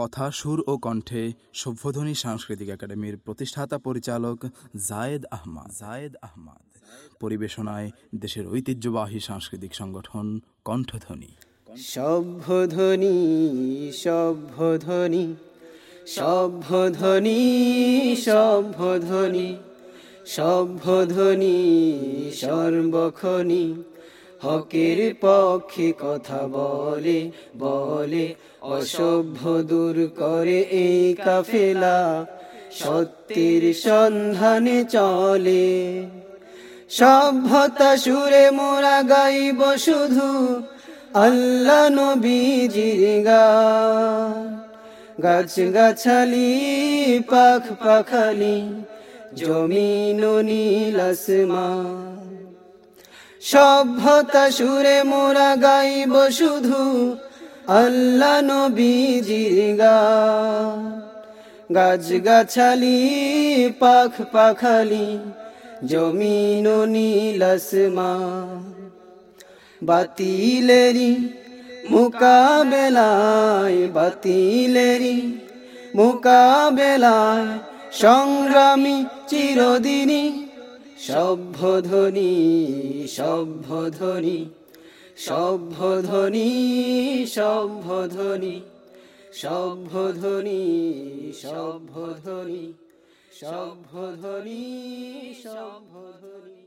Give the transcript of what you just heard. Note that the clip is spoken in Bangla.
কথা, সুর ও কণ্ঠে সভ্যধ্বনি সাংস্কৃতিক একাডেমির প্রতিষ্ঠাতা পরিচালক জায়েদ আহমাদ। জায়েদ আহমাদ। পরিবেশনায় দেশের ঐতিহ্যবাহী সাংস্কৃতিক সংগঠন কণ্ঠধ্বনি। সভ্যধ্বনি সভ্যধ্বনি সভ্যধ্বনি সভ্যধ্বনি সভ্যধ্বনি সর্বক্ষণি হকের পক্ষে কথা বলে বলে, অসভ্য দূর করে এই কাফেলা। সত্যের সন্ধানে চলে। সভ্যতা সুরে মোরা গাইব শুধু আল্লাহ নবীজির গান গাছ গাছালি পাখ পাখালি জমিন নীল সভ্যতা সুরে মোরা গাইব শুধু আল্লাহ নবীজির গাছ গাছালি পাখ পাখালি, জমিন ও নীল আসমান। বাতিলেরি মোকাবেলায় বাতিলেরি মোকাবেলায় সংগ্রামী চিরদিনই সভ্যধ্বনি সভ্যধ্বনি সভ্যধ্বনি সভ্যধ্বনি সভ্যধ্বনি সভ্যধ্বনি সভ্যধ্বনি সভ্যধ্বনি